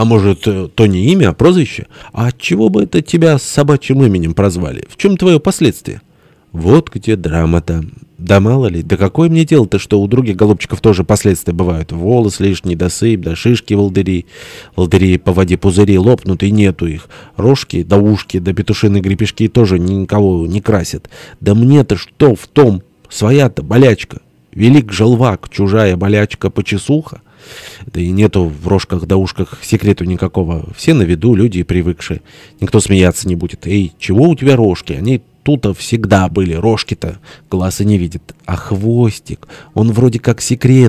А может, э, то не имя, а прозвище? А отчего бы это тебя с собачьим именем прозвали? В чем твое последствие? Вот где драма-то. Да мало ли, да какое мне дело-то, что у других голубчиков тоже последствия бывают. Волос лишний, досыпь, да шишки волдыри. Волдыри по воде пузыри лопнут, и нету их. Рожки, да ушки, да петушиные гребешки тоже никого не красят. Да мне-то что в том? Своя-то болячка. Велик желвак, чужая болячка-почесуха. Да и нету в рожках да ушках секрету никакого. Все на виду, люди привыкшие. Никто смеяться не будет. Эй, чего у тебя рожки? Они тут всегда были, рожки-то. Глаза не видит. А хвостик, он вроде как секрет.